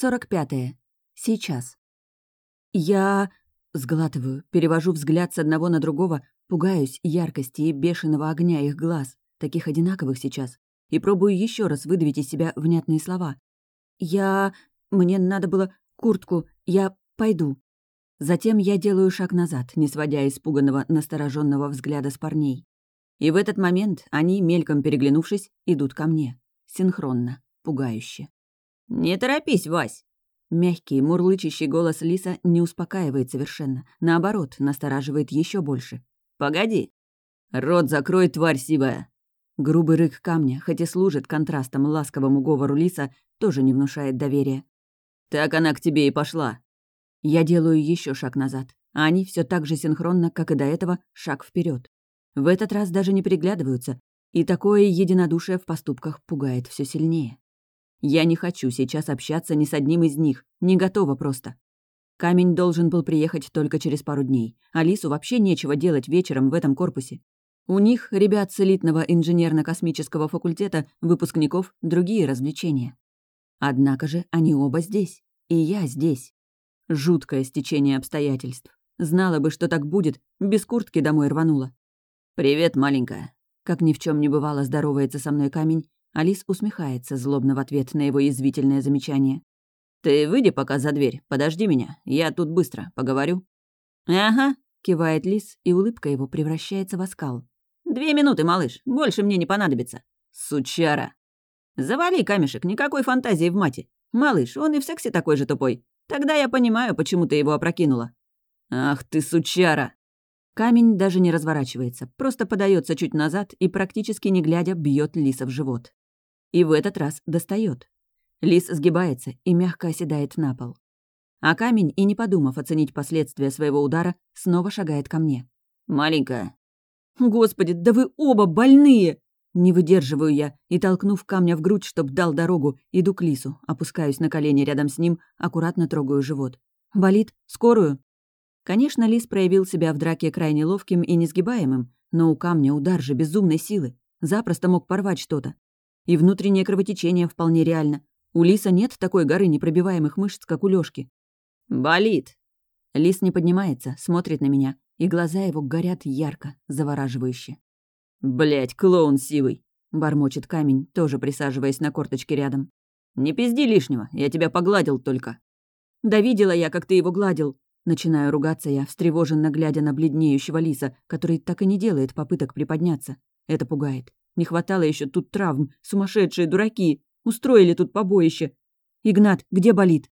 Сорок пятое. Сейчас. Я... Сглатываю, перевожу взгляд с одного на другого, пугаюсь яркости и бешеного огня их глаз, таких одинаковых сейчас, и пробую еще раз выдавить из себя внятные слова. «Я... Мне надо было куртку. Я пойду». Затем я делаю шаг назад, не сводя испуганного, настороженного взгляда с парней. И в этот момент они, мельком переглянувшись, идут ко мне. Синхронно, пугающе. «Не торопись, Вась!» Мягкий, мурлычащий голос Лиса не успокаивает совершенно. Наоборот, настораживает еще больше. «Погоди!» «Рот закрой, тварь сивая!» Грубый рык камня, хоть и служит контрастом ласковому говору Лиса, тоже не внушает доверия. «Так она к тебе и пошла!» Я делаю еще шаг назад, а они все так же синхронно, как и до этого, шаг вперед. В этот раз даже не переглядываются, и такое единодушие в поступках пугает все сильнее. Я не хочу сейчас общаться ни с одним из них, не готова просто. Камень должен был приехать только через пару дней. Алису вообще нечего делать вечером в этом корпусе. У них, ребят с элитного инженерно-космического факультета, выпускников, другие развлечения. Однако же они оба здесь. И я здесь. Жуткое стечение обстоятельств. Знала бы, что так будет, без куртки домой рванула. «Привет, маленькая». Как ни в чем не бывало, здоровается со мной камень, Алис усмехается злобно в ответ на его язвительное замечание. «Ты выйди пока за дверь, подожди меня, я тут быстро поговорю». «Ага», — кивает Лис, и улыбка его превращается в оскал. «Две минуты, малыш, больше мне не понадобится». «Сучара!» «Завали камешек, никакой фантазии в мате. Малыш, он и в сексе такой же тупой. Тогда я понимаю, почему ты его опрокинула». «Ах ты, сучара!» Камень даже не разворачивается, просто подается чуть назад и, практически не глядя, бьет лиса в живот. И в этот раз достает. Лис сгибается и мягко оседает на пол. А камень, и не подумав оценить последствия своего удара, снова шагает ко мне. «Маленькая». «Господи, да вы оба больные!» Не выдерживаю я и, толкнув камня в грудь, чтоб дал дорогу, иду к лису, опускаюсь на колени рядом с ним, аккуратно трогаю живот. «Болит? Скорую?» Конечно, Лис проявил себя в драке крайне ловким и несгибаемым, но у камня удар же безумной силы. Запросто мог порвать что-то. И внутреннее кровотечение вполне реально. У Лиса нет такой горы непробиваемых мышц, как у Лёшки. «Болит!» Лис не поднимается, смотрит на меня, и глаза его горят ярко, завораживающе. Блять, клоун сивый!» — бормочет камень, тоже присаживаясь на корточке рядом. «Не пизди лишнего, я тебя погладил только». «Да видела я, как ты его гладил», Начинаю ругаться я, встревоженно глядя на бледнеющего лиса, который так и не делает попыток приподняться. Это пугает. Не хватало еще тут травм. Сумасшедшие дураки. Устроили тут побоище. «Игнат, где болит?»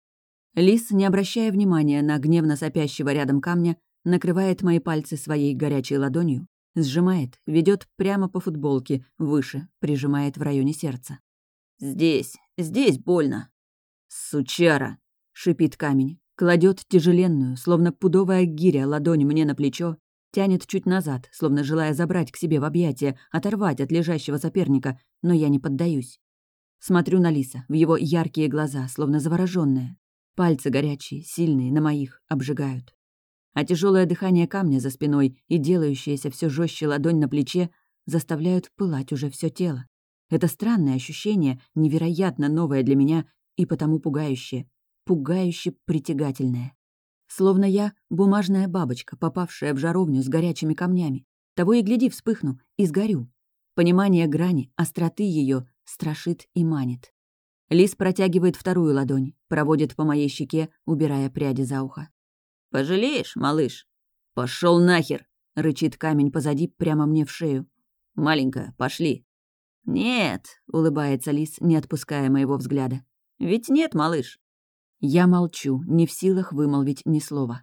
Лис, не обращая внимания на гневно сопящего рядом камня, накрывает мои пальцы своей горячей ладонью, сжимает, ведет прямо по футболке, выше, прижимает в районе сердца. «Здесь, здесь больно!» «Сучара!» — шипит камень, Кладет тяжеленную, словно пудовая гиря, ладонь мне на плечо, тянет чуть назад, словно желая забрать к себе в объятия, оторвать от лежащего соперника, но я не поддаюсь. Смотрю на Лиса, в его яркие глаза, словно заворожённая. Пальцы горячие, сильные, на моих, обжигают. А тяжелое дыхание камня за спиной и делающаяся все жестче ладонь на плече заставляют пылать уже все тело. Это странное ощущение, невероятно новое для меня и потому пугающее пугающе притягательное. Словно я — бумажная бабочка, попавшая в жаровню с горячими камнями. Того и гляди, вспыхну и сгорю. Понимание грани, остроты ее страшит и манит. Лис протягивает вторую ладонь, проводит по моей щеке, убирая пряди за ухо. «Пожалеешь, малыш?» Пошел нахер!» — рычит камень позади прямо мне в шею. «Маленькая, пошли!» «Нет!» — улыбается лис, не отпуская моего взгляда. «Ведь нет, малыш!» Я молчу, не в силах вымолвить ни слова.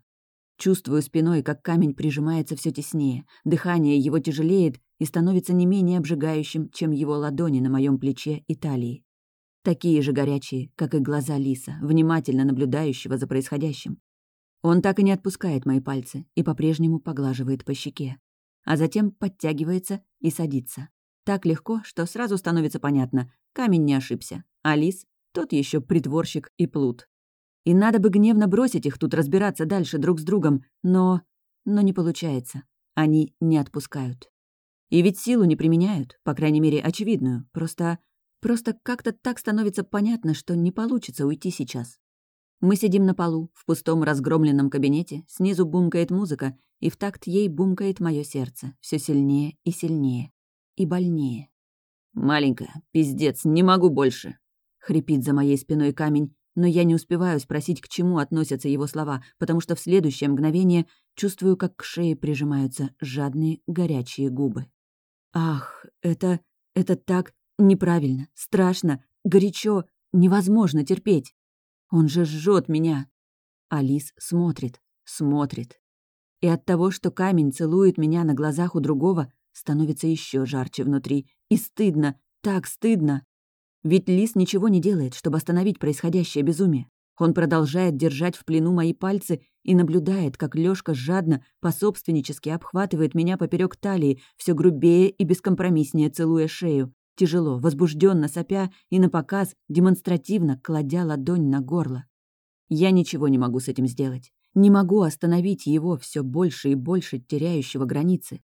Чувствую спиной, как камень прижимается все теснее, дыхание его тяжелеет и становится не менее обжигающим, чем его ладони на моем плече и талии. Такие же горячие, как и глаза лиса, внимательно наблюдающего за происходящим. Он так и не отпускает мои пальцы и по-прежнему поглаживает по щеке. А затем подтягивается и садится. Так легко, что сразу становится понятно, камень не ошибся, а лис — тот еще притворщик и плут. И надо бы гневно бросить их тут разбираться дальше друг с другом, но... Но не получается. Они не отпускают. И ведь силу не применяют, по крайней мере, очевидную. Просто... Просто как-то так становится понятно, что не получится уйти сейчас. Мы сидим на полу, в пустом разгромленном кабинете, снизу бумкает музыка, и в такт ей бумкает мое сердце, все сильнее и сильнее. И больнее. «Маленькая, пиздец, не могу больше!» — хрипит за моей спиной камень, но я не успеваю спросить, к чему относятся его слова, потому что в следующее мгновение чувствую, как к шее прижимаются жадные горячие губы. Ах, это... это так неправильно, страшно, горячо, невозможно терпеть. Он же жжет меня. Алис смотрит, смотрит. И от того, что камень целует меня на глазах у другого, становится еще жарче внутри. И стыдно, так стыдно. Ведь Лис ничего не делает, чтобы остановить происходящее безумие. Он продолжает держать в плену мои пальцы и наблюдает, как Лёшка жадно, пособственнически обхватывает меня поперек талии, все грубее и бескомпромисснее целуя шею, тяжело, возбужденно сопя и напоказ, демонстративно кладя ладонь на горло. Я ничего не могу с этим сделать. Не могу остановить его все больше и больше теряющего границы.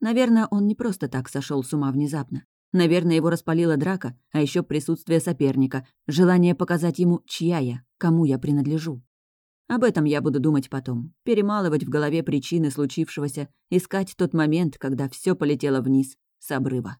Наверное, он не просто так сошел с ума внезапно. Наверное, его распалила драка, а еще присутствие соперника, желание показать ему, чья я, кому я принадлежу. Об этом я буду думать потом, перемалывать в голове причины случившегося, искать тот момент, когда все полетело вниз с обрыва.